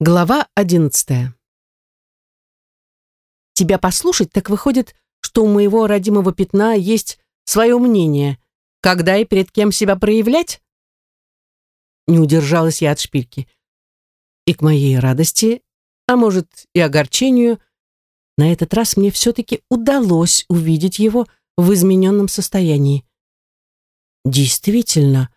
Глава одиннадцатая. Тебя послушать, так выходит, что у моего родимого пятна есть свое мнение, когда и перед кем себя проявлять? Не удержалась я от шпильки. И к моей радости, а может и огорчению, на этот раз мне все-таки удалось увидеть его в измененном состоянии. Действительно,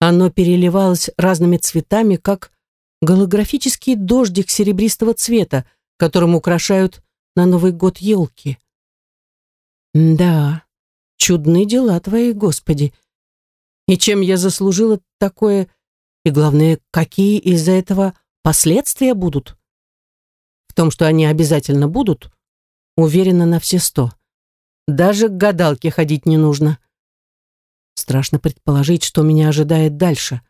оно переливалось разными цветами, как голографический дождик серебристого цвета, которым украшают на Новый год елки. Да, чудные дела твои, Господи. И чем я заслужила такое, и главное, какие из-за этого последствия будут? В том, что они обязательно будут, уверена на все сто. Даже к гадалке ходить не нужно. Страшно предположить, что меня ожидает дальше.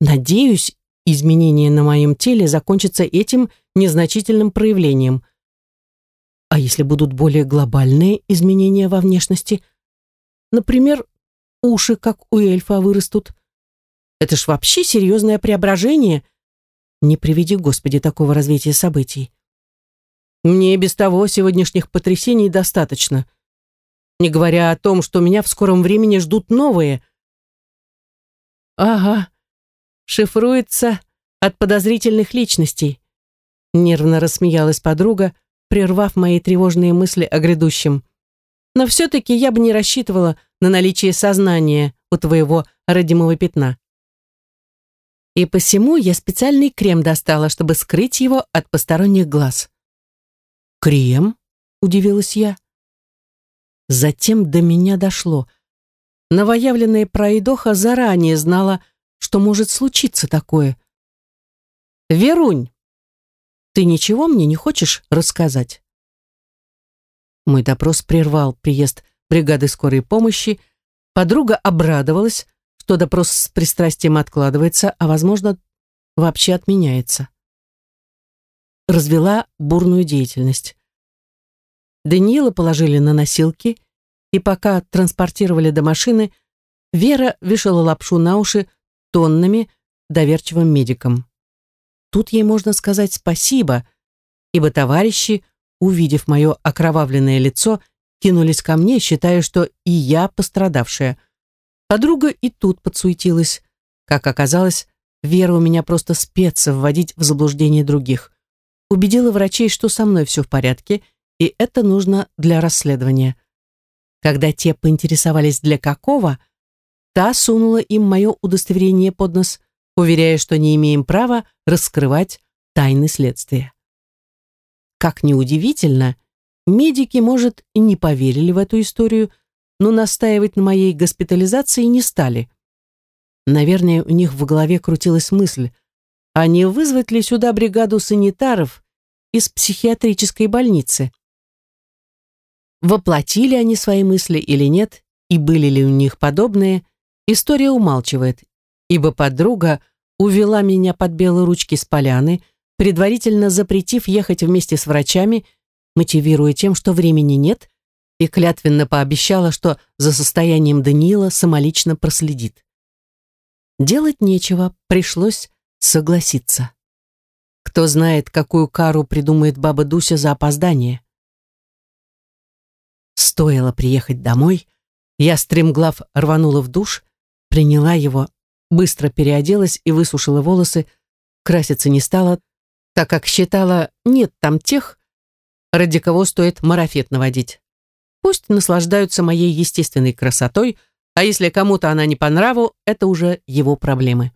Надеюсь, изменения на моем теле закончатся этим незначительным проявлением. А если будут более глобальные изменения во внешности? Например, уши, как у эльфа, вырастут. Это ж вообще серьезное преображение. Не приведи, Господи, такого развития событий. Мне и без того сегодняшних потрясений достаточно. Не говоря о том, что меня в скором времени ждут новые. Ага, шифруется от подозрительных личностей. Нервно рассмеялась подруга, прервав мои тревожные мысли о грядущем. Но все-таки я бы не рассчитывала на наличие сознания у твоего родимого пятна. И посему я специальный крем достала, чтобы скрыть его от посторонних глаз. «Крем?» — удивилась я. Затем до меня дошло. Новоявленная пройдоха заранее знала, что может случиться такое. «Верунь, ты ничего мне не хочешь рассказать?» Мой допрос прервал приезд бригады скорой помощи. Подруга обрадовалась, что допрос с пристрастием откладывается, а, возможно, вообще отменяется. Развела бурную деятельность. Даниила положили на носилки, и пока транспортировали до машины, Вера вешала лапшу на уши тоннами доверчивым медикам. Тут ей можно сказать спасибо, ибо товарищи, увидев мое окровавленное лицо, кинулись ко мне, считая, что и я пострадавшая. Подруга и тут подсуетилась. Как оказалось, Вера у меня просто спец вводить в заблуждение других. Убедила врачей, что со мной все в порядке, и это нужно для расследования. Когда те поинтересовались, для какого, Та сунула им мое удостоверение под нос, уверяя, что не имеем права раскрывать тайны следствия. Как ни удивительно, медики, может, и не поверили в эту историю, но настаивать на моей госпитализации не стали. Наверное, у них в голове крутилась мысль, а не вызвать ли сюда бригаду санитаров из психиатрической больницы? Воплотили они свои мысли или нет, и были ли у них подобные, История умалчивает, ибо подруга увела меня под белые ручки с поляны, предварительно запретив ехать вместе с врачами, мотивируя тем, что времени нет, и клятвенно пообещала, что за состоянием Даниила самолично проследит. Делать нечего, пришлось согласиться. Кто знает, какую кару придумает баба Дуся за опоздание. Стоило приехать домой, я стремглав рванула в душ, приняла его, быстро переоделась и высушила волосы, краситься не стала, так как считала, нет там тех, ради кого стоит марафет наводить. Пусть наслаждаются моей естественной красотой, а если кому-то она не по нраву, это уже его проблемы.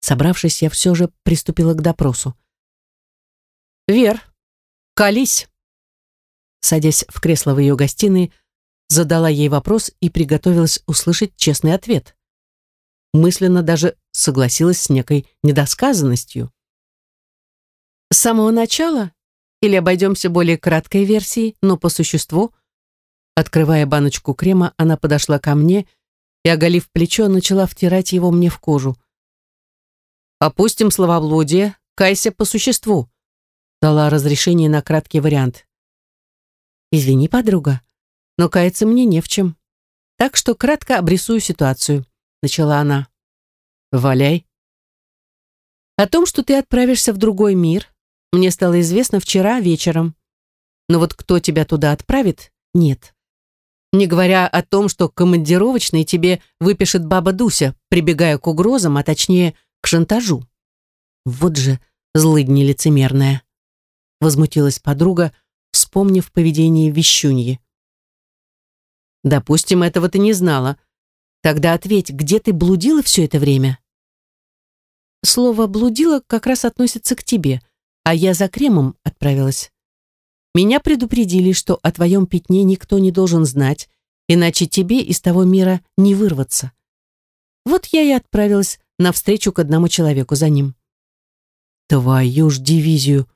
Собравшись, я все же приступила к допросу. «Вер, колись!» Садясь в кресло в ее гостиной, задала ей вопрос и приготовилась услышать честный ответ мысленно даже согласилась с некой недосказанностью. С самого начала? Или обойдемся более краткой версией, но по существу? Открывая баночку крема, она подошла ко мне и, оголив плечо, начала втирать его мне в кожу. «Опустим словоблудие, кайся по существу», дала разрешение на краткий вариант. «Извини, подруга, но каяться мне не в чем. Так что кратко обрисую ситуацию», начала она. «Валяй». О том, что ты отправишься в другой мир, мне стало известно вчера вечером. Но вот кто тебя туда отправит, нет. Не говоря о том, что командировочный тебе выпишет баба Дуся, прибегая к угрозам, а точнее к шантажу. Вот же злыдни лицемерная. Возмутилась подруга, вспомнив поведение вещуньи. Допустим, этого ты не знала. Тогда ответь, где ты блудила все это время? Слово «блудила» как раз относится к тебе, а я за кремом отправилась. Меня предупредили, что о твоем пятне никто не должен знать, иначе тебе из того мира не вырваться. Вот я и отправилась навстречу к одному человеку за ним. Твою ж дивизию!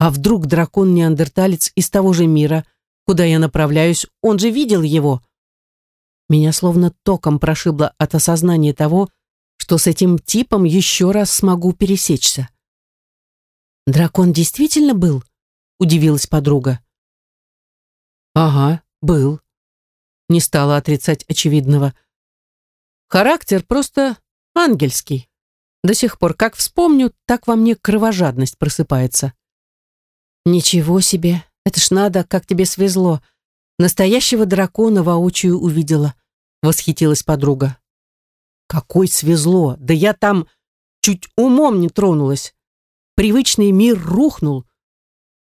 А вдруг дракон-неандерталец из того же мира, куда я направляюсь, он же видел его? Меня словно током прошибло от осознания того, что с этим типом еще раз смогу пересечься. «Дракон действительно был?» — удивилась подруга. «Ага, был». Не стала отрицать очевидного. «Характер просто ангельский. До сих пор, как вспомню, так во мне кровожадность просыпается». «Ничего себе! Это ж надо, как тебе свезло. Настоящего дракона воочию увидела», — восхитилась подруга. Какой свезло! Да я там чуть умом не тронулась. Привычный мир рухнул.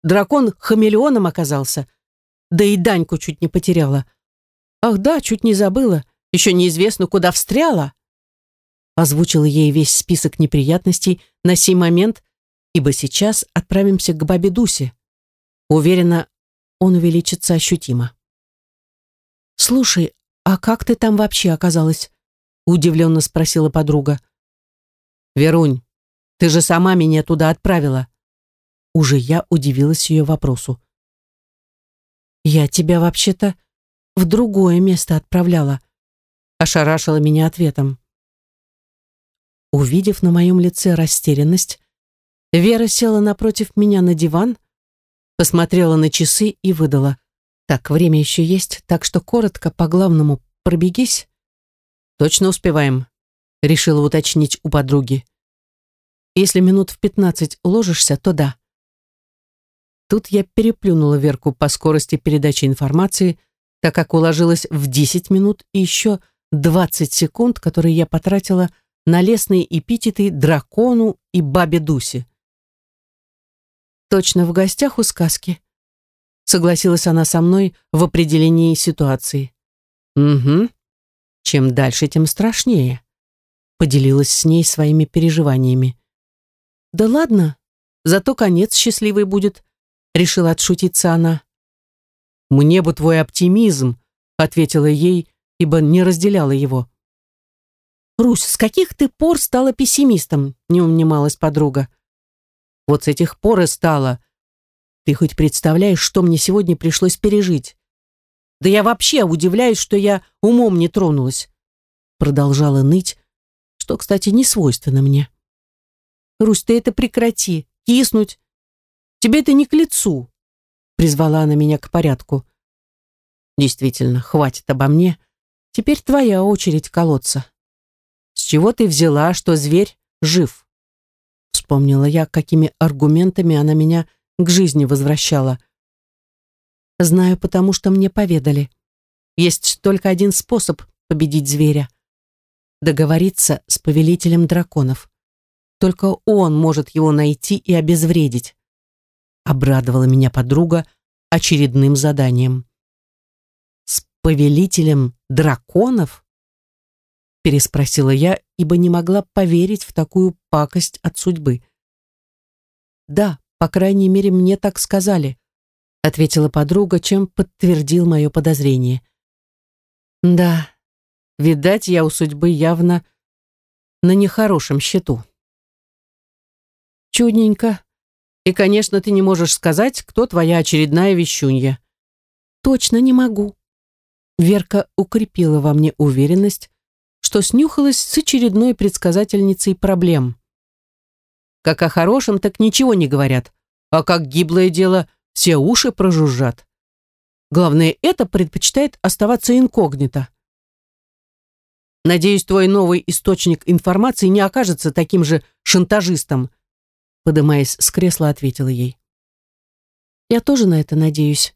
Дракон хамелеоном оказался. Да и Даньку чуть не потеряла. Ах да, чуть не забыла. Еще неизвестно, куда встряла. Озвучила ей весь список неприятностей на сей момент, ибо сейчас отправимся к бабе Дусе. Уверена, он увеличится ощутимо. «Слушай, а как ты там вообще оказалась?» удивленно спросила подруга. «Верунь, ты же сама меня туда отправила». Уже я удивилась ее вопросу. «Я тебя вообще-то в другое место отправляла», ошарашила меня ответом. Увидев на моем лице растерянность, Вера села напротив меня на диван, посмотрела на часы и выдала. «Так, время еще есть, так что коротко по главному пробегись». «Точно успеваем?» — решила уточнить у подруги. «Если минут в пятнадцать уложишься, то да». Тут я переплюнула Верку по скорости передачи информации, так как уложилась в десять минут и еще двадцать секунд, которые я потратила на лесные эпитеты дракону и бабе Дусе. «Точно в гостях у сказки», — согласилась она со мной в определении ситуации. «Угу», чем дальше, тем страшнее. Поделилась с ней своими переживаниями. Да ладно, зато конец счастливый будет, решила отшутиться она. Мне бы твой оптимизм, ответила ей, ибо не разделяла его. «Русь, с каких ты пор стала пессимистом?» — не унималась подруга. «Вот с этих пор и стала. Ты хоть представляешь, что мне сегодня пришлось пережить? Да я вообще удивляюсь, что я умом не тронулась. Продолжала ныть, что, кстати, не свойственно мне. Русь, ты это прекрати, киснуть. Тебе это не к лицу. Призвала она меня к порядку. Действительно, хватит обо мне. Теперь твоя очередь колоться. С чего ты взяла, что зверь жив? Вспомнила я, какими аргументами она меня к жизни возвращала. Знаю, потому что мне поведали. Есть только один способ победить зверя. Договориться с повелителем драконов. Только он может его найти и обезвредить. Обрадовала меня подруга очередным заданием. С повелителем драконов? Переспросила я, ибо не могла поверить в такую пакость от судьбы. Да, по крайней мере, мне так сказали ответила подруга, чем подтвердил мое подозрение. Да, видать, я у судьбы явно на нехорошем счету. Чудненько. И, конечно, ты не можешь сказать, кто твоя очередная вещунья. Точно не могу. Верка укрепила во мне уверенность, что снюхалась с очередной предсказательницей проблем. Как о хорошем, так ничего не говорят, а как гиблое дело – все уши прожужжат. Главное, это предпочитает оставаться инкогнито. Надеюсь, твой новый источник информации не окажется таким же шантажистом. Подымаясь с кресла, ответила ей. Я тоже на это надеюсь,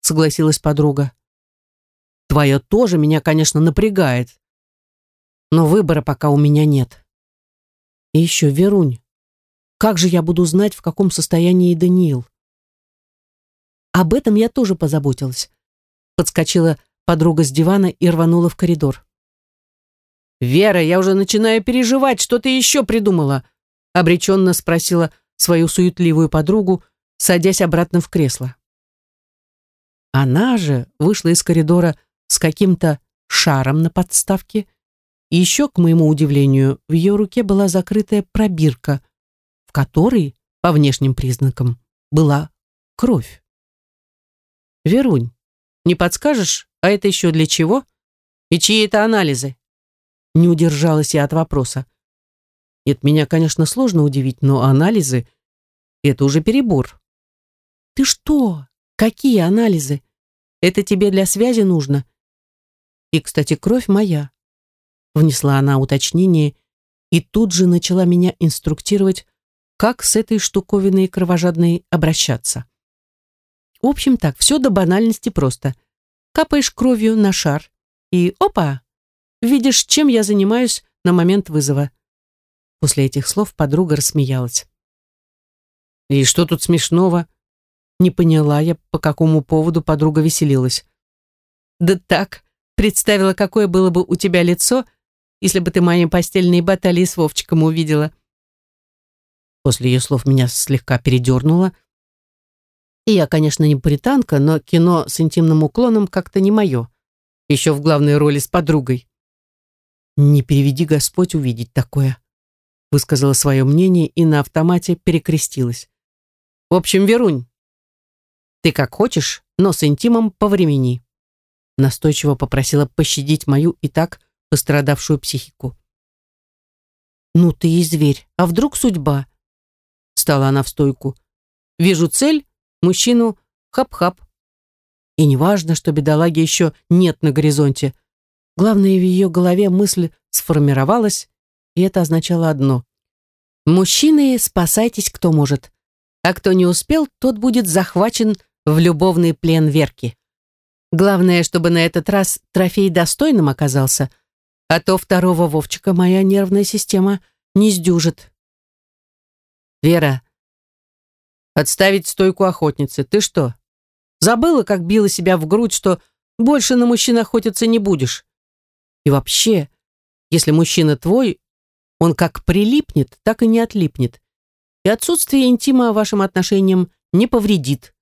согласилась подруга. Твое тоже меня, конечно, напрягает. Но выбора пока у меня нет. И еще, Верунь, как же я буду знать, в каком состоянии Даниил? Об этом я тоже позаботилась. Подскочила подруга с дивана и рванула в коридор. «Вера, я уже начинаю переживать, что ты еще придумала?» обреченно спросила свою суетливую подругу, садясь обратно в кресло. Она же вышла из коридора с каким-то шаром на подставке, и еще, к моему удивлению, в ее руке была закрытая пробирка, в которой, по внешним признакам, была кровь. «Верунь, не подскажешь, а это еще для чего? И чьи это анализы?» Не удержалась я от вопроса. Нет, меня, конечно, сложно удивить, но анализы — это уже перебор. «Ты что? Какие анализы? Это тебе для связи нужно?» «И, кстати, кровь моя», — внесла она уточнение и тут же начала меня инструктировать, как с этой штуковиной кровожадной обращаться. В общем так, все до банальности просто. Капаешь кровью на шар, и опа, видишь, чем я занимаюсь на момент вызова. После этих слов подруга рассмеялась. «И что тут смешного?» Не поняла я, по какому поводу подруга веселилась. «Да так, представила, какое было бы у тебя лицо, если бы ты мои постельные баталии с Вовчиком увидела». После ее слов меня слегка передернуло. И я, конечно, не британка, но кино с интимным уклоном как-то не мое. Еще в главной роли с подругой. Не переведи Господь увидеть такое высказала свое мнение и на автомате перекрестилась. В общем, Верунь, ты как хочешь, но с интимом по времени. Настойчиво попросила пощадить мою и так пострадавшую психику. Ну ты и зверь, а вдруг судьба? Стала она в стойку. Вижу цель, мужчину, хап-хап. И неважно, что бедолаги еще нет на горизонте. Главное, в ее голове мысль сформировалась, и это означало одно. Мужчины, спасайтесь кто может, а кто не успел, тот будет захвачен в любовный плен Верки. Главное, чтобы на этот раз трофей достойным оказался, а то второго Вовчика моя нервная система не сдюжит. Вера, отставить стойку охотницы. Ты что, забыла, как била себя в грудь, что больше на мужчин охотиться не будешь? И вообще, если мужчина твой, он как прилипнет, так и не отлипнет. И отсутствие интима вашим отношениям не повредит.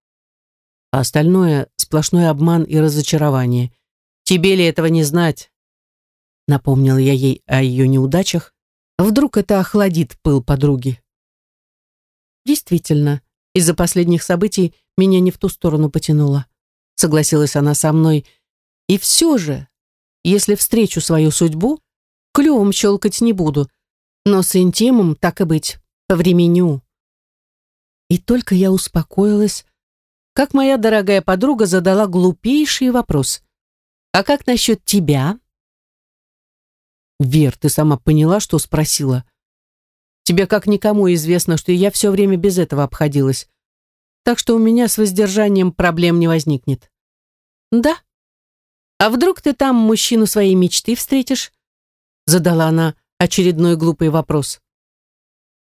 А остальное — сплошной обман и разочарование. Тебе ли этого не знать? Напомнила я ей о ее неудачах. Вдруг это охладит пыл подруги. Действительно, из-за последних событий меня не в ту сторону потянуло. Согласилась она со мной. И все же, если встречу свою судьбу, клювом щелкать не буду, но с интимом, так и быть, по времени. И только я успокоилась, как моя дорогая подруга задала глупейший вопрос. «А как насчет тебя?» «Вер, ты сама поняла, что спросила?» «Тебе как никому известно, что я все время без этого обходилась, так что у меня с воздержанием проблем не возникнет». «Да? А вдруг ты там мужчину своей мечты встретишь?» Задала она очередной глупый вопрос.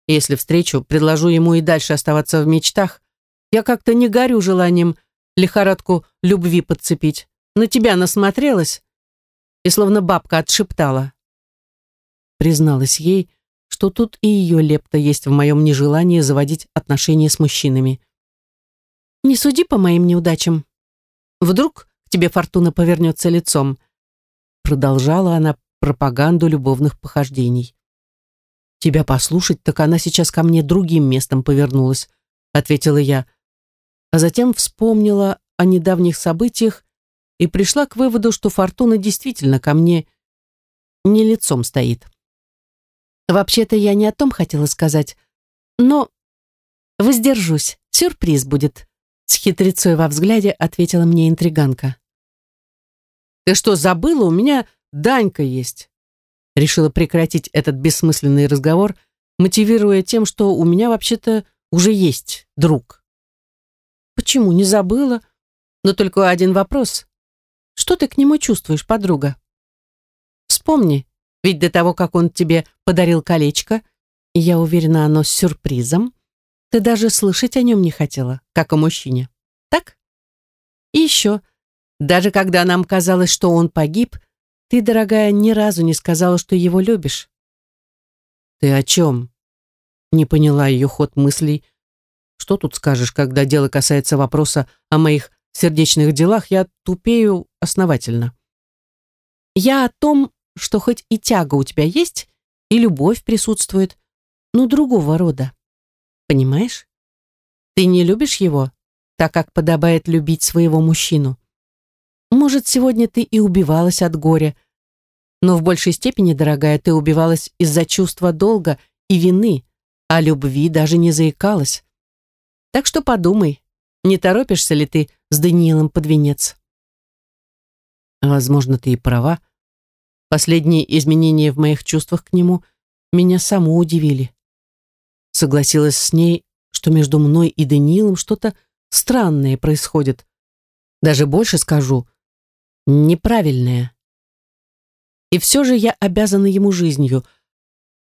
Если встречу, предложу ему и дальше оставаться в мечтах. Я как-то не горю желанием лихорадку любви подцепить. На тебя насмотрелась и словно бабка отшептала. Призналась ей, что тут и ее лепта есть в моем нежелании заводить отношения с мужчинами. «Не суди по моим неудачам. Вдруг к тебе фортуна повернется лицом», продолжала она, пропаганду любовных похождений. «Тебя послушать, так она сейчас ко мне другим местом повернулась», ответила я, а затем вспомнила о недавних событиях и пришла к выводу, что Фортуна действительно ко мне не лицом стоит. Вообще-то я не о том хотела сказать, но воздержусь, сюрприз будет, с хитрецой во взгляде ответила мне интриганка. «Ты что, забыла? У меня Данька есть. решила прекратить этот бессмысленный разговор, мотивируя тем, что у меня вообще-то уже есть друг. Почему не забыла? Но только один вопрос. Что ты к нему чувствуешь, подруга? Вспомни, ведь до того, как он тебе подарил колечко, и я уверена, оно с сюрпризом, ты даже слышать о нем не хотела, как о мужчине. Так? И еще, даже когда нам казалось, что он погиб, ты, дорогая, ни разу не сказала, что его любишь. Ты о чем? Не поняла ее ход мыслей. Что тут скажешь, когда дело касается вопроса о моих сердечных делах, я тупею основательно. Я о том, что хоть и тяга у тебя есть, и любовь присутствует, но другого рода. Понимаешь? Ты не любишь его, так как подобает любить своего мужчину. Может, сегодня ты и убивалась от горя, но в большей степени, дорогая, ты убивалась из-за чувства долга и вины, а любви даже не заикалась. Так что подумай, не торопишься ли ты с Даниилом под венец? Возможно, ты и права. Последние изменения в моих чувствах к нему меня саму удивили. Согласилась с ней, что между мной и Даниилом что-то странное происходит. Даже больше скажу, неправильное. И все же я обязана ему жизнью,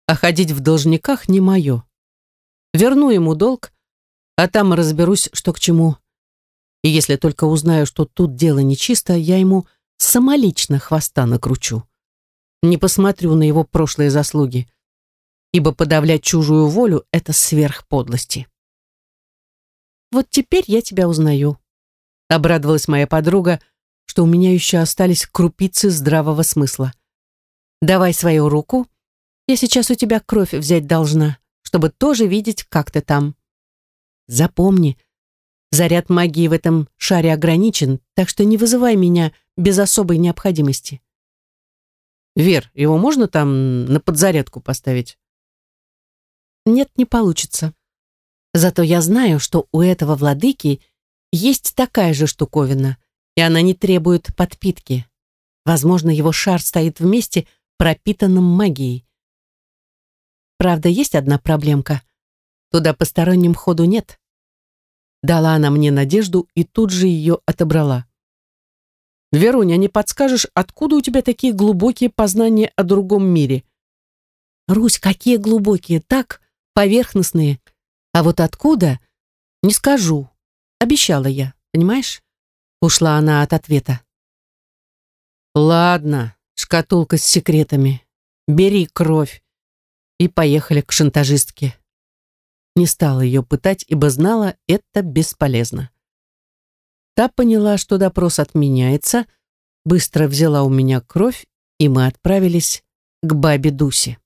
а ходить в должниках не мое. Верну ему долг, а там разберусь, что к чему. И если только узнаю, что тут дело нечисто, я ему самолично хвоста накручу. Не посмотрю на его прошлые заслуги, ибо подавлять чужую волю — это сверхподлости. «Вот теперь я тебя узнаю», — обрадовалась моя подруга, что у меня еще остались крупицы здравого смысла. «Давай свою руку, я сейчас у тебя кровь взять должна, чтобы тоже видеть, как ты там. Запомни, заряд магии в этом шаре ограничен, так что не вызывай меня без особой необходимости». «Вер, его можно там на подзарядку поставить?» «Нет, не получится. Зато я знаю, что у этого владыки есть такая же штуковина, и она не требует подпитки. Возможно, его шар стоит в месте, пропитанном магией. Правда, есть одна проблемка. Туда посторонним ходу нет. Дала она мне надежду и тут же ее отобрала. «Веруня, не подскажешь, откуда у тебя такие глубокие познания о другом мире?» «Русь, какие глубокие, так, поверхностные. А вот откуда? Не скажу. Обещала я, понимаешь? Ушла она от ответа. Ладно, шкатулка с секретами. Бери кровь. И поехали к шантажистке. Не стала ее пытать, ибо знала, это бесполезно. Та поняла, что допрос отменяется, быстро взяла у меня кровь, и мы отправились к бабе Дусе.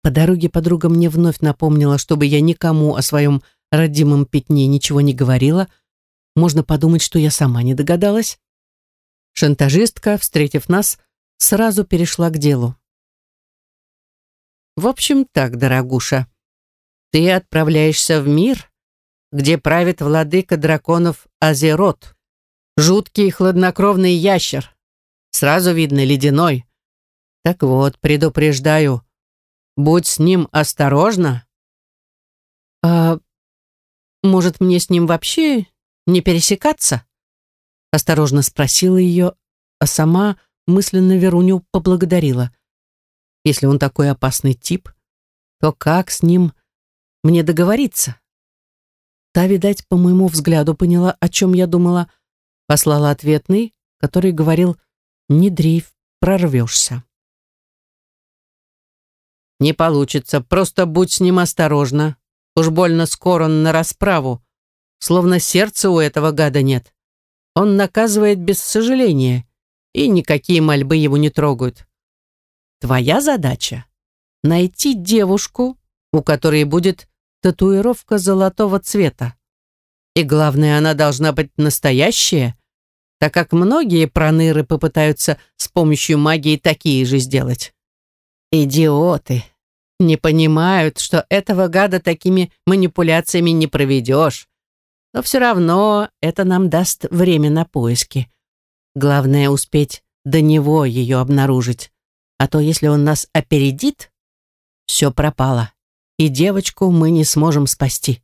По дороге подруга мне вновь напомнила, чтобы я никому о своем родимом пятне ничего не говорила. Можно подумать, что я сама не догадалась. Шантажистка, встретив нас, сразу перешла к делу. В общем так, дорогуша, ты отправляешься в мир, где правит владыка драконов Азерот, жуткий хладнокровный ящер, сразу видно ледяной. Так вот, предупреждаю, Будь с ним осторожна. А может, мне с ним вообще не пересекаться? Осторожно спросила ее, а сама мысленно Веруню поблагодарила. Если он такой опасный тип, то как с ним мне договориться? Та, видать, по моему взгляду поняла, о чем я думала, послала ответный, который говорил «Не дрейф, прорвешься». «Не получится, просто будь с ним осторожна. Уж больно скоро он на расправу. Словно сердца у этого гада нет. Он наказывает без сожаления, и никакие мольбы его не трогают. Твоя задача — найти девушку, у которой будет татуировка золотого цвета. И главное, она должна быть настоящая, так как многие проныры попытаются с помощью магии такие же сделать. Идиоты. Не понимают, что этого гада такими манипуляциями не проведешь. Но все равно это нам даст время на поиски. Главное успеть до него ее обнаружить. А то, если он нас опередит, все пропало, и девочку мы не сможем спасти.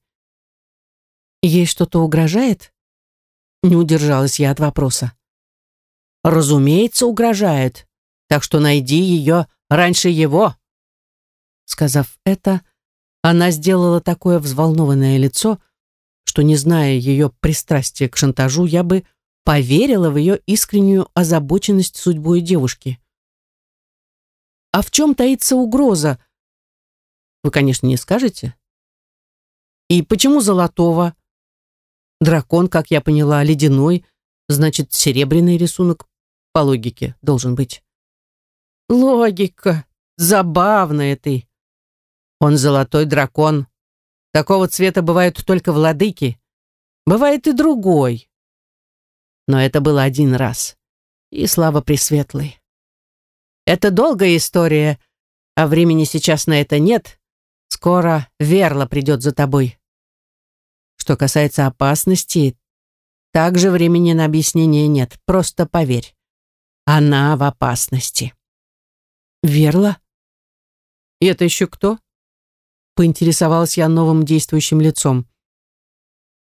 Ей что-то угрожает? Не удержалась я от вопроса. Разумеется, угрожает. Так что найди ее раньше его. Сказав это, она сделала такое взволнованное лицо, что, не зная ее пристрастия к шантажу, я бы поверила в ее искреннюю озабоченность судьбой девушки. А в чем таится угроза? Вы, конечно, не скажете. И почему золотого? Дракон, как я поняла, ледяной, значит, серебряный рисунок по логике должен быть. Логика. Забавная ты. Он золотой дракон. Такого цвета бывают только владыки. Бывает и другой. Но это было один раз. И слава Пресветлой. Это долгая история, а времени сейчас на это нет. Скоро Верла придет за тобой. Что касается опасности, также времени на объяснение нет. Просто поверь. Она в опасности. Верла? И это еще кто? Поинтересовалась я новым действующим лицом.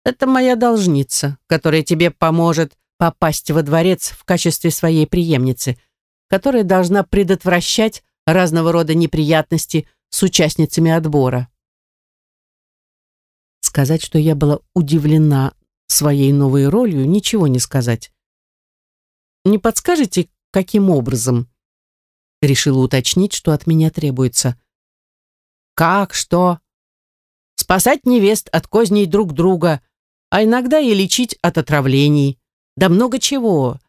Это моя должница, которая тебе поможет попасть во дворец в качестве своей преемницы, которая должна предотвращать разного рода неприятности с участницами отбора. Сказать, что я была удивлена своей новой ролью, ничего не сказать. Не подскажете, каким образом? Решила уточнить, что от меня требуется. Как, что? Спасать невест от козней друг друга, а иногда и лечить от отравлений. Да много чего.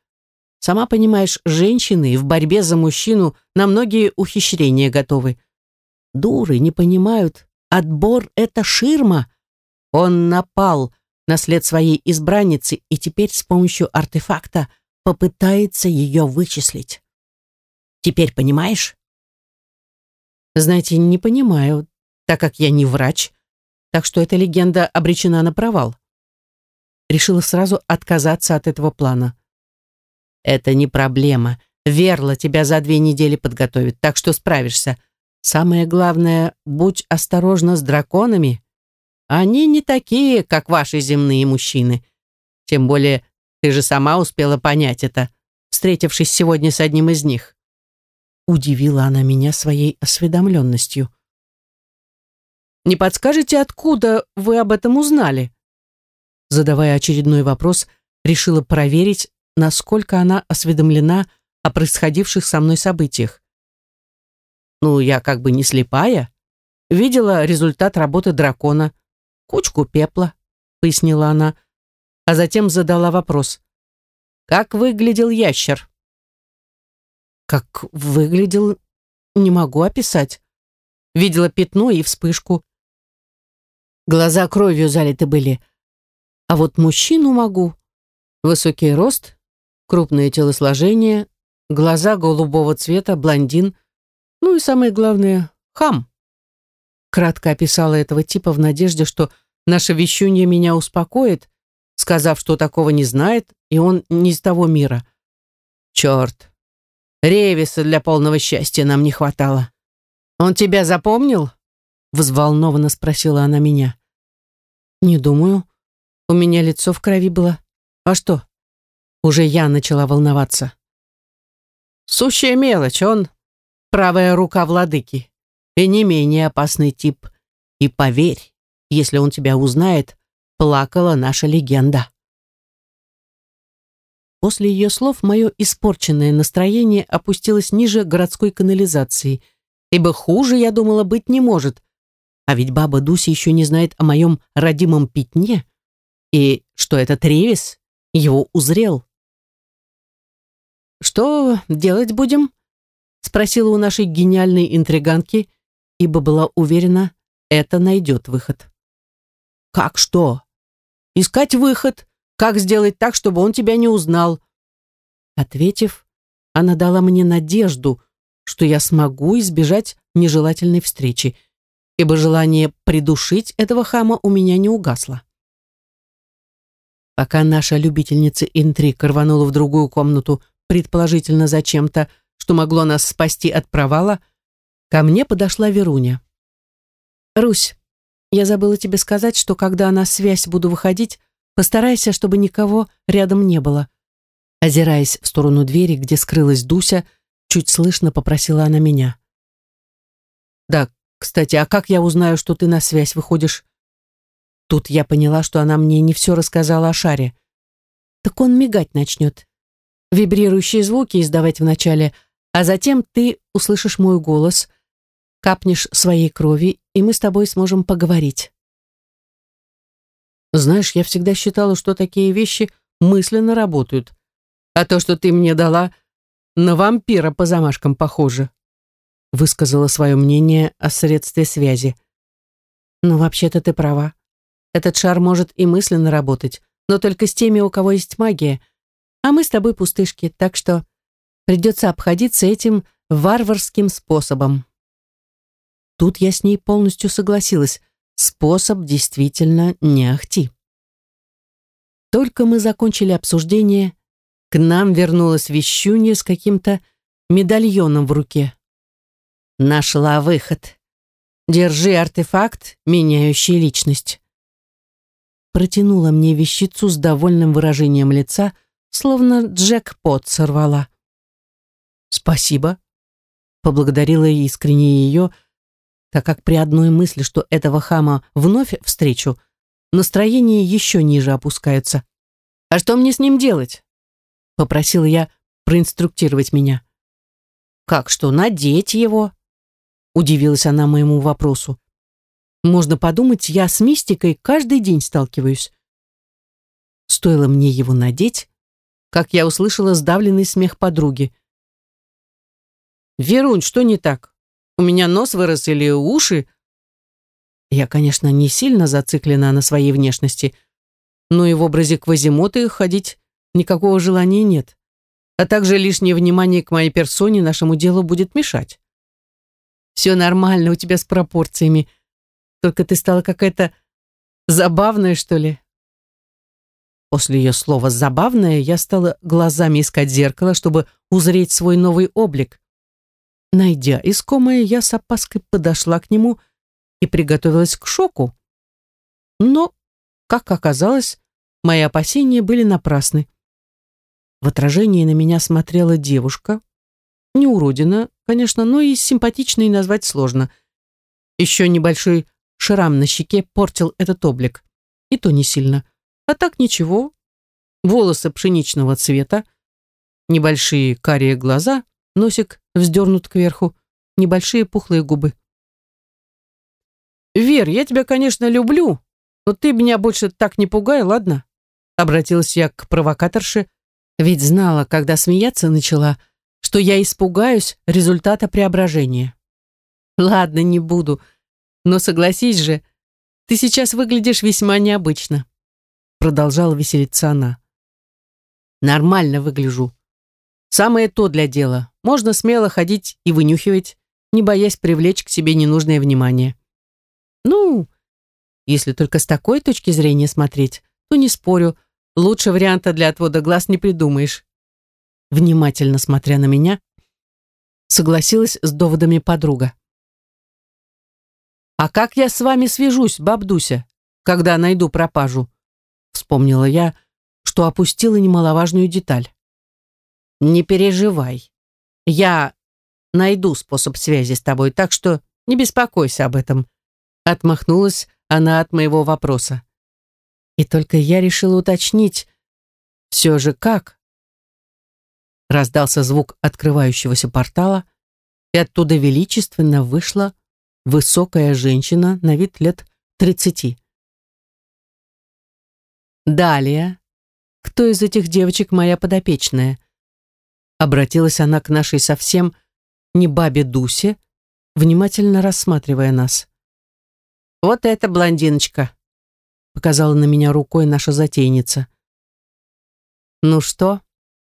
Сама понимаешь, женщины в борьбе за мужчину на многие ухищрения готовы. Дуры не понимают, отбор — это ширма. Он напал на след своей избранницы и теперь с помощью артефакта попытается ее вычислить. Теперь понимаешь? Знаете, не понимаю, так как я не врач, так что эта легенда обречена на провал решила сразу отказаться от этого плана. «Это не проблема. Верла тебя за две недели подготовит, так что справишься. Самое главное, будь осторожна с драконами. Они не такие, как ваши земные мужчины. Тем более, ты же сама успела понять это, встретившись сегодня с одним из них». Удивила она меня своей осведомленностью. «Не подскажете, откуда вы об этом узнали?» задавая очередной вопрос, решила проверить, насколько она осведомлена о происходивших со мной событиях. Ну, я как бы не слепая. Видела результат работы дракона. Кучку пепла, пояснила она, а затем задала вопрос. Как выглядел ящер? Как выглядел, не могу описать. Видела пятно и вспышку. Глаза кровью залиты были, а вот мужчину могу. Высокий рост, крупное телосложение, глаза голубого цвета, блондин. Ну и самое главное, хам. Кратко описала этого типа в надежде, что наша вещунья меня успокоит, сказав, что такого не знает, и он не из того мира. Черт, Ревиса для полного счастья нам не хватало. Он тебя запомнил? Взволнованно спросила она меня. Не думаю. У меня лицо в крови было. А что? Уже я начала волноваться. Сущая мелочь, он правая рука владыки. И не менее опасный тип. И поверь, если он тебя узнает, плакала наша легенда. После ее слов мое испорченное настроение опустилось ниже городской канализации, ибо хуже, я думала, быть не может. А ведь баба Дуся еще не знает о моем родимом пятне, и что этот Ревис его узрел. «Что делать будем?» Спросила у нашей гениальной интриганки, ибо была уверена, это найдет выход. «Как что?» «Искать выход. Как сделать так, чтобы он тебя не узнал?» Ответив, она дала мне надежду, что я смогу избежать нежелательной встречи, ибо желание придушить этого хама у меня не угасло. Пока наша любительница интриг рванула в другую комнату, предположительно зачем-то, что могло нас спасти от провала, ко мне подошла Веруня. «Русь, я забыла тебе сказать, что когда на связь буду выходить, постарайся, чтобы никого рядом не было». Озираясь в сторону двери, где скрылась Дуся, чуть слышно попросила она меня. «Да, кстати, а как я узнаю, что ты на связь выходишь?» Тут я поняла, что она мне не все рассказала о шаре. Так он мигать начнет. Вибрирующие звуки издавать вначале, а затем ты услышишь мой голос, капнешь своей крови, и мы с тобой сможем поговорить. Знаешь, я всегда считала, что такие вещи мысленно работают. А то, что ты мне дала, на вампира по замашкам похоже. Высказала свое мнение о средстве связи. Ну, вообще-то ты права. Этот шар может и мысленно работать, но только с теми, у кого есть магия. А мы с тобой пустышки, так что придется обходиться этим варварским способом. Тут я с ней полностью согласилась. Способ действительно не ахти. Только мы закончили обсуждение, к нам вернулась вещунья с каким-то медальоном в руке. Нашла выход. Держи артефакт, меняющий личность протянула мне вещицу с довольным выражением лица, словно джекпот сорвала. «Спасибо», — поблагодарила искренне ее, так как при одной мысли, что этого хама вновь встречу, настроение еще ниже опускается. «А что мне с ним делать?» — попросила я проинструктировать меня. «Как что, надеть его?» — удивилась она моему вопросу. Можно подумать, я с мистикой каждый день сталкиваюсь. Стоило мне его надеть, как я услышала сдавленный смех подруги. «Верунь, что не так? У меня нос вырос или уши?» Я, конечно, не сильно зациклена на своей внешности, но и в образе Квазимоты ходить никакого желания нет. А также лишнее внимание к моей персоне нашему делу будет мешать. «Все нормально у тебя с пропорциями», только ты стала какая-то забавная, что ли?» После ее слова «забавная» я стала глазами искать зеркало, чтобы узреть свой новый облик. Найдя искомое, я с опаской подошла к нему и приготовилась к шоку. Но, как оказалось, мои опасения были напрасны. В отражении на меня смотрела девушка. Не уродина, конечно, но и симпатичной назвать сложно. Еще небольшой Шрам на щеке портил этот облик. И то не сильно. А так ничего. Волосы пшеничного цвета, небольшие карие глаза, носик вздернут кверху, небольшие пухлые губы. «Вер, я тебя, конечно, люблю, но ты меня больше так не пугай, ладно?» Обратилась я к провокаторше, ведь знала, когда смеяться начала, что я испугаюсь результата преображения. «Ладно, не буду», но согласись же, ты сейчас выглядишь весьма необычно. Продолжала веселиться она. Нормально выгляжу. Самое то для дела. Можно смело ходить и вынюхивать, не боясь привлечь к себе ненужное внимание. Ну, если только с такой точки зрения смотреть, то не спорю, лучше варианта для отвода глаз не придумаешь. Внимательно смотря на меня, согласилась с доводами подруга. «А как я с вами свяжусь, бабдуся, когда найду пропажу?» Вспомнила я, что опустила немаловажную деталь. «Не переживай. Я найду способ связи с тобой, так что не беспокойся об этом». Отмахнулась она от моего вопроса. И только я решила уточнить, все же как? Раздался звук открывающегося портала, и оттуда величественно вышла высокая женщина на вид лет тридцати. Далее, кто из этих девочек моя подопечная? Обратилась она к нашей совсем не бабе Дусе, внимательно рассматривая нас. «Вот эта блондиночка», — показала на меня рукой наша затейница. «Ну что,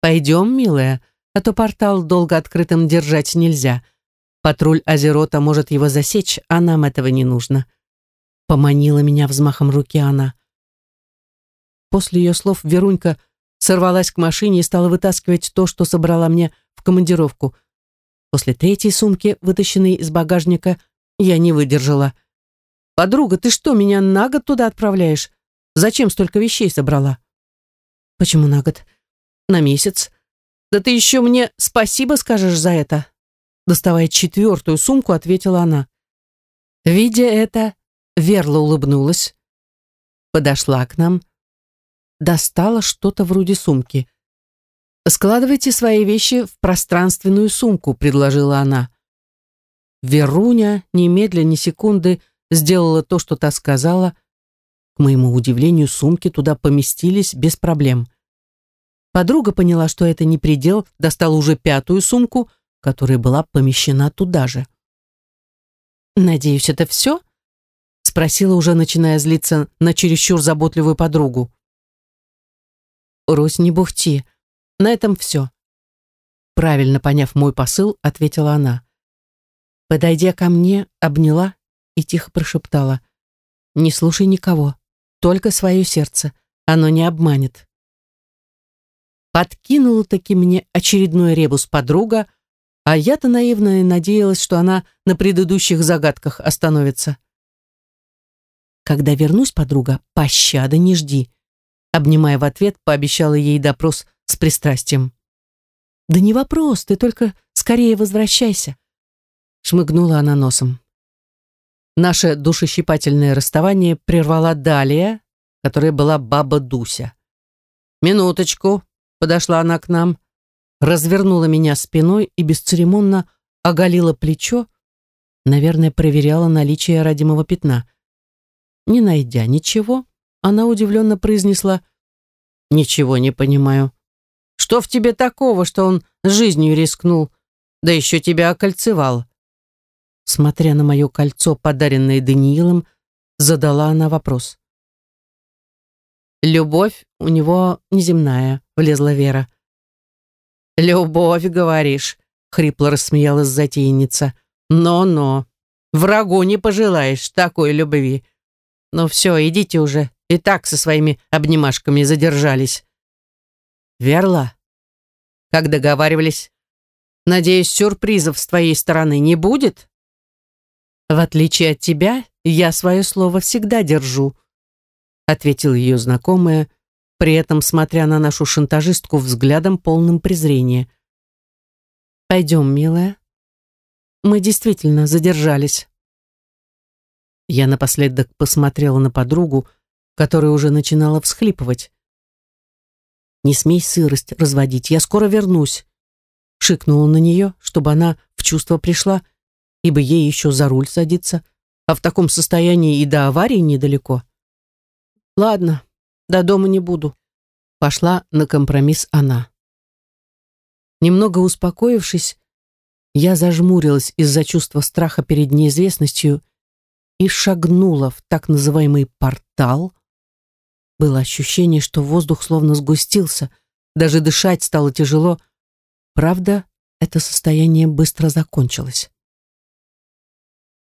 пойдем, милая, а то портал долго открытым держать нельзя», Патруль Азерота может его засечь, а нам этого не нужно. Поманила меня взмахом руки она. После ее слов Верунька сорвалась к машине и стала вытаскивать то, что собрала мне в командировку. После третьей сумки, вытащенной из багажника, я не выдержала. «Подруга, ты что, меня на год туда отправляешь? Зачем столько вещей собрала?» «Почему на год?» «На месяц. Да ты еще мне спасибо скажешь за это!» Доставая четвертую сумку, ответила она. Видя это, Верла улыбнулась, подошла к нам, достала что-то вроде сумки. «Складывайте свои вещи в пространственную сумку», — предложила она. Веруня немедленно ни секунды сделала то, что та сказала. К моему удивлению, сумки туда поместились без проблем. Подруга поняла, что это не предел, достала уже пятую сумку, которая была помещена туда же. «Надеюсь, это все?» — спросила уже, начиная злиться на чересчур заботливую подругу. «Русь, не бухти. На этом все». Правильно поняв мой посыл, ответила она. Подойдя ко мне, обняла и тихо прошептала. «Не слушай никого, только свое сердце, оно не обманет». Подкинула таки мне очередной ребус подруга, а я-то наивно надеялась, что она на предыдущих загадках остановится. «Когда вернусь, подруга, пощады не жди», обнимая в ответ, пообещала ей допрос с пристрастием. «Да не вопрос, ты только скорее возвращайся», шмыгнула она носом. Наше душещипательное расставание прервала Далия, которая была баба Дуся. «Минуточку», — подошла она к нам, развернула меня спиной и бесцеремонно оголила плечо, наверное, проверяла наличие родимого пятна. Не найдя ничего, она удивленно произнесла «Ничего не понимаю. Что в тебе такого, что он жизнью рискнул, да еще тебя окольцевал?» Смотря на мое кольцо, подаренное Даниилом, задала она вопрос. «Любовь у него неземная», — влезла Вера. «Любовь, говоришь», — хрипло рассмеялась затейница. «Но-но, врагу не пожелаешь такой любви. Ну все, идите уже, и так со своими обнимашками задержались». «Верла, как договаривались, надеюсь, сюрпризов с твоей стороны не будет?» «В отличие от тебя, я свое слово всегда держу», ответил ее знакомая, при этом смотря на нашу шантажистку взглядом полным презрения. «Пойдем, милая. Мы действительно задержались». Я напоследок посмотрела на подругу, которая уже начинала всхлипывать. «Не смей сырость разводить, я скоро вернусь», шикнула на нее, чтобы она в чувство пришла, ибо ей еще за руль садиться, а в таком состоянии и до аварии недалеко. «Ладно, до дома не буду. Пошла на компромисс она. Немного успокоившись, я зажмурилась из-за чувства страха перед неизвестностью и шагнула в так называемый портал. Было ощущение, что воздух словно сгустился, даже дышать стало тяжело. Правда, это состояние быстро закончилось.